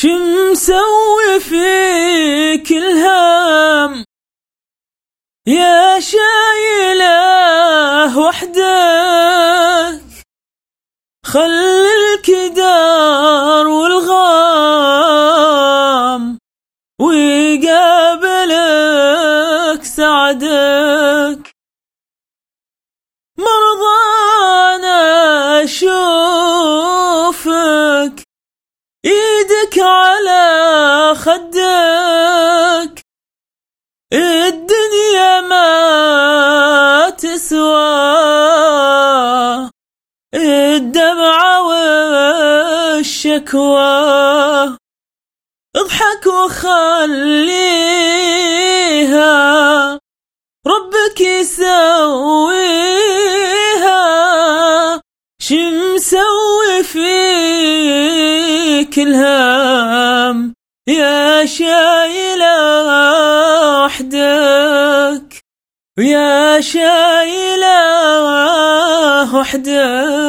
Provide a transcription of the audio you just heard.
شمسوي فيك الهم؟ يا شايله وحدك خل الكدار والغام ويقابلك سعدك. مرضانا أشوفك إيدك على خدك الدنيا ما تسوى. الدمعة والشكوى اضحك وخليها ربك يسويها. شمسوي فيك الهم يا شايلة وحدك. يا شايلة وحدك.